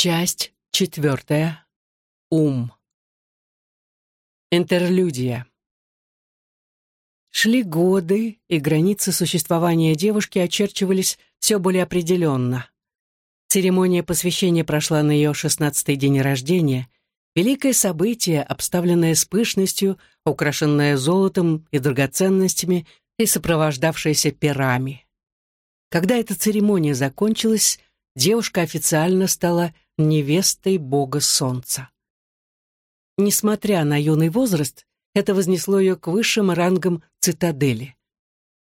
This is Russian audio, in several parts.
Часть четвертая. Ум. Интерлюдия. Шли годы, и границы существования девушки очерчивались все более определенно. Церемония посвящения прошла на ее шестнадцатый день рождения. Великое событие, обставленное с пышностью, украшенное золотом и драгоценностями и сопровождавшееся перами. Когда эта церемония закончилась, девушка официально стала невестой бога солнца. Несмотря на юный возраст, это вознесло ее к высшим рангам цитадели.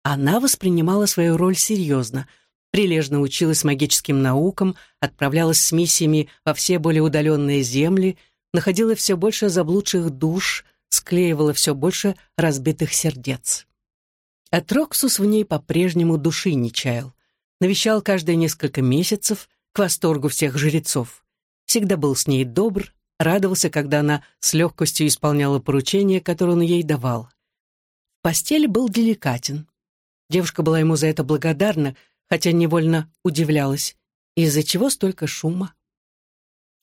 Она воспринимала свою роль серьезно, прилежно училась магическим наукам, отправлялась с миссиями во все более удаленные земли, находила все больше заблудших душ, склеивала все больше разбитых сердец. Атроксус в ней по-прежнему души не чаял. Навещал каждые несколько месяцев, к восторгу всех жрецов. Всегда был с ней добр, радовался, когда она с легкостью исполняла поручения, которые он ей давал. В постели был деликатен. Девушка была ему за это благодарна, хотя невольно удивлялась. Из-за чего столько шума?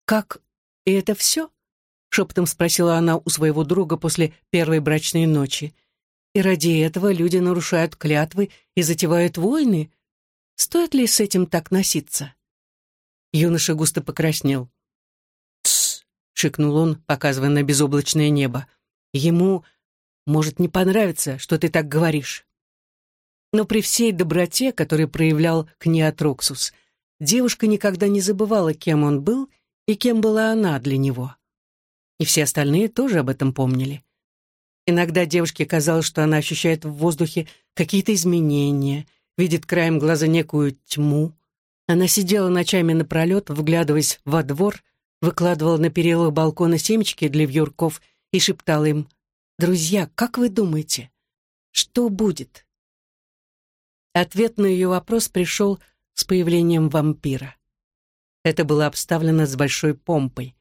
«Как? И это все?» — шепотом спросила она у своего друга после первой брачной ночи. «И ради этого люди нарушают клятвы и затевают войны? Стоит ли с этим так носиться?» Юноша густо покраснел. «Тсс!» — шикнул он, показывая на безоблачное небо. «Ему может не понравиться, что ты так говоришь». Но при всей доброте, которую проявлял к ней Атроксус, девушка никогда не забывала, кем он был и кем была она для него. И все остальные тоже об этом помнили. Иногда девушке казалось, что она ощущает в воздухе какие-то изменения, видит краем глаза некую тьму, она сидела ночами напролет, вглядываясь во двор, выкладывала на перилах балкона семечки для вьюрков и шептала им «Друзья, как вы думаете, что будет?» Ответ на ее вопрос пришел с появлением вампира. Это было обставлено с большой помпой.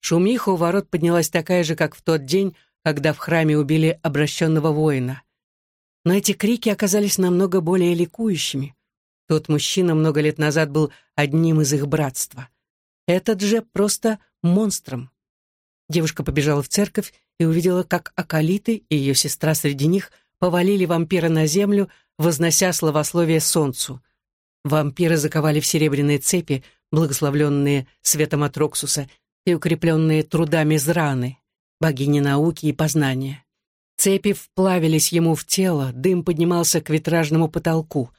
Шумиха у ворот поднялась такая же, как в тот день, когда в храме убили обращенного воина. Но эти крики оказались намного более ликующими. Тот мужчина много лет назад был одним из их братства. Этот же просто монстром. Девушка побежала в церковь и увидела, как Акалиты и ее сестра среди них повалили вампира на землю, вознося словословие солнцу. Вампиры заковали в серебряные цепи, благословленные светом Атроксуса и укрепленные трудами Зраны, богини науки и познания. Цепи вплавились ему в тело, дым поднимался к витражному потолку.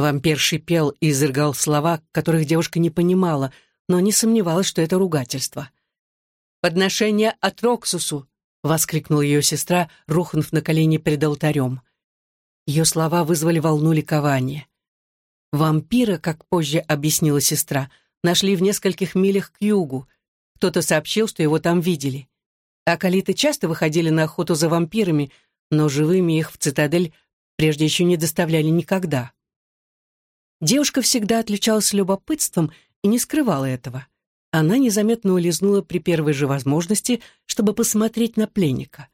Вампир шипел и изрыгал слова, которых девушка не понимала, но не сомневалась, что это ругательство. «Подношение от Роксусу!» — воскликнула ее сестра, рухнув на колени перед алтарем. Ее слова вызвали волну ликования. Вампира, как позже объяснила сестра, нашли в нескольких милях к югу. Кто-то сообщил, что его там видели. Акалиты часто выходили на охоту за вампирами, но живыми их в цитадель прежде еще не доставляли никогда. Девушка всегда отличалась любопытством и не скрывала этого. Она незаметно улизнула при первой же возможности, чтобы посмотреть на пленника.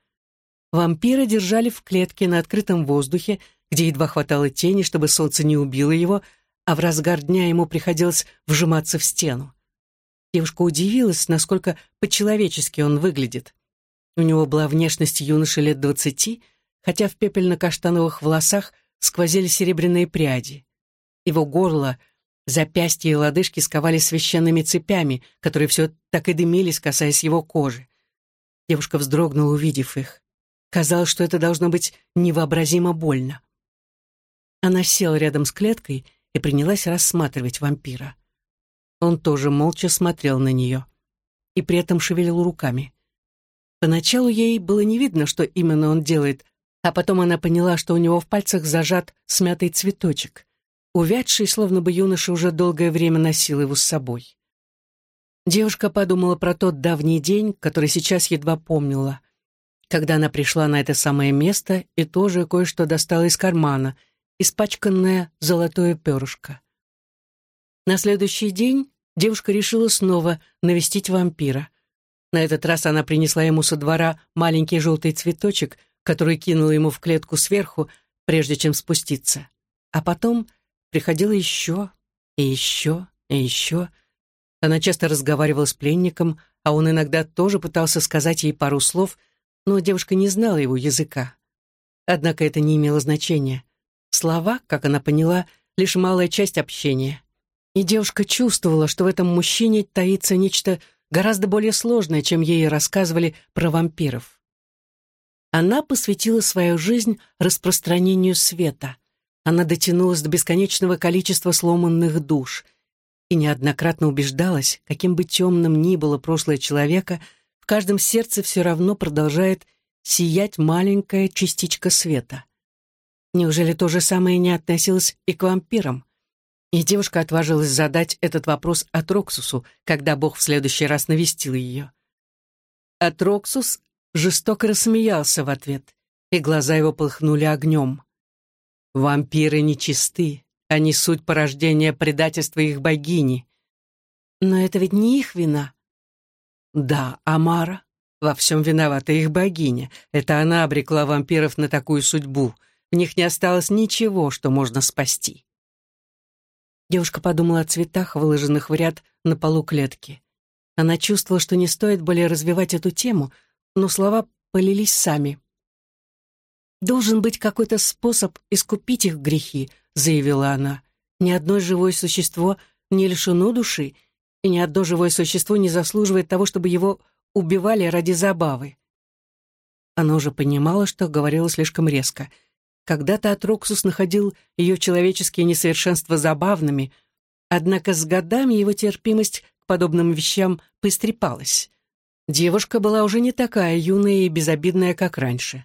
Вампира держали в клетке на открытом воздухе, где едва хватало тени, чтобы солнце не убило его, а в разгар дня ему приходилось вжиматься в стену. Девушка удивилась, насколько по-человечески он выглядит. У него была внешность юноши лет двадцати, хотя в пепельно-каштановых волосах сквозили серебряные пряди. Его горло, запястья и лодыжки сковали священными цепями, которые все так и дымились, касаясь его кожи. Девушка вздрогнула, увидев их. Казалось, что это должно быть невообразимо больно. Она села рядом с клеткой и принялась рассматривать вампира. Он тоже молча смотрел на нее и при этом шевелил руками. Поначалу ей было не видно, что именно он делает, а потом она поняла, что у него в пальцах зажат смятый цветочек увядший, словно бы юноша уже долгое время носил его с собой. Девушка подумала про тот давний день, который сейчас едва помнила, когда она пришла на это самое место и тоже кое-что достала из кармана, испачканное золотое перышко. На следующий день девушка решила снова навестить вампира. На этот раз она принесла ему со двора маленький желтый цветочек, который кинула ему в клетку сверху, прежде чем спуститься. А потом приходило еще и еще и еще. Она часто разговаривала с пленником, а он иногда тоже пытался сказать ей пару слов, но девушка не знала его языка. Однако это не имело значения. Слова, как она поняла, лишь малая часть общения. И девушка чувствовала, что в этом мужчине таится нечто гораздо более сложное, чем ей рассказывали про вампиров. Она посвятила свою жизнь распространению света. Она дотянулась до бесконечного количества сломанных душ и неоднократно убеждалась, каким бы темным ни было прошлое человека, в каждом сердце все равно продолжает сиять маленькая частичка света. Неужели то же самое не относилось и к вампирам? И девушка отважилась задать этот вопрос Атроксусу, когда Бог в следующий раз навестил ее. Атроксус жестоко рассмеялся в ответ, и глаза его полыхнули огнем. «Вампиры нечисты, они суть порождения предательства их богини». «Но это ведь не их вина». «Да, Амара, во всем виновата их богиня. Это она обрекла вампиров на такую судьбу. В них не осталось ничего, что можно спасти. Девушка подумала о цветах, выложенных в ряд на полу клетки. Она чувствовала, что не стоит более развивать эту тему, но слова полились сами. «Должен быть какой-то способ искупить их грехи», — заявила она. «Ни одно живое существо не лишено души, и ни одно живое существо не заслуживает того, чтобы его убивали ради забавы. Она уже понимала, что говорила слишком резко. Когда-то Атроксус находил ее человеческие несовершенства забавными, однако с годами его терпимость к подобным вещам поистрепалась. Девушка была уже не такая юная и безобидная, как раньше.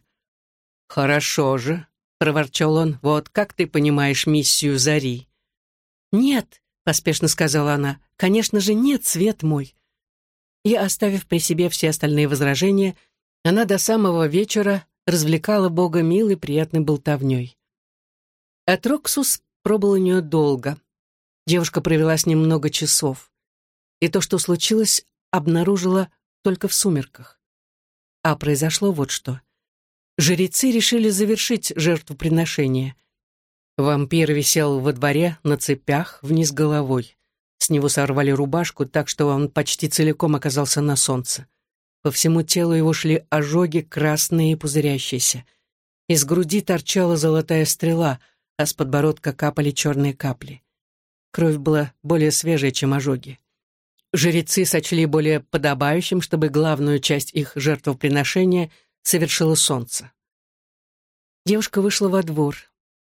«Хорошо же», — проворчал он, — «вот как ты понимаешь миссию Зари?» «Нет», — поспешно сказала она, — «конечно же нет, свет мой и, оставив при себе все остальные возражения, она до самого вечера развлекала Бога милой приятной болтовней. Атроксус пробыл у нее долго. Девушка провела с ним много часов. И то, что случилось, обнаружила только в сумерках. А произошло вот что. Жрецы решили завершить жертвоприношение. Вампир висел во дворе на цепях вниз головой. С него сорвали рубашку так, что он почти целиком оказался на солнце. По всему телу его шли ожоги, красные и пузырящиеся. Из груди торчала золотая стрела, а с подбородка капали черные капли. Кровь была более свежая, чем ожоги. Жрецы сочли более подобающим, чтобы главную часть их жертвоприношения совершило солнце. Девушка вышла во двор.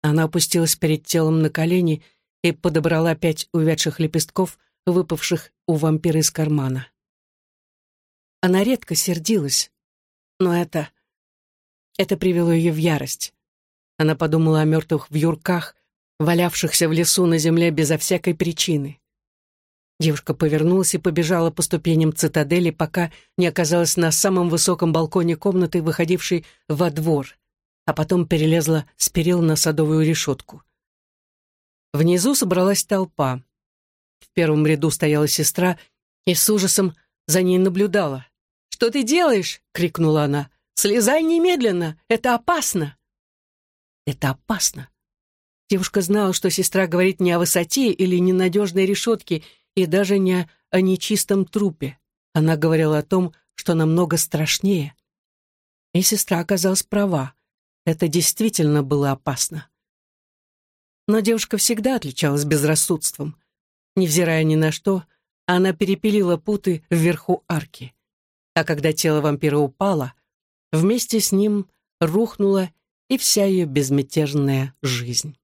Она опустилась перед телом на колени и подобрала пять увядших лепестков, выпавших у вампира из кармана. Она редко сердилась, но это... Это привело ее в ярость. Она подумала о мертвых вьюрках, валявшихся в лесу на земле безо всякой причины. Девушка повернулась и побежала по ступеням цитадели, пока не оказалась на самом высоком балконе комнаты, выходившей во двор, а потом перелезла с перил на садовую решетку. Внизу собралась толпа. В первом ряду стояла сестра и с ужасом за ней наблюдала. «Что ты делаешь?» — крикнула она. «Слезай немедленно! Это опасно!» «Это опасно!» Девушка знала, что сестра говорит не о высоте или ненадежной решетке и даже не о нечистом трупе. Она говорила о том, что намного страшнее. И сестра оказалась права. Это действительно было опасно. Но девушка всегда отличалась безрассудством. Невзирая ни на что, она перепилила путы вверху арки. А когда тело вампира упало, вместе с ним рухнула и вся ее безмятежная жизнь.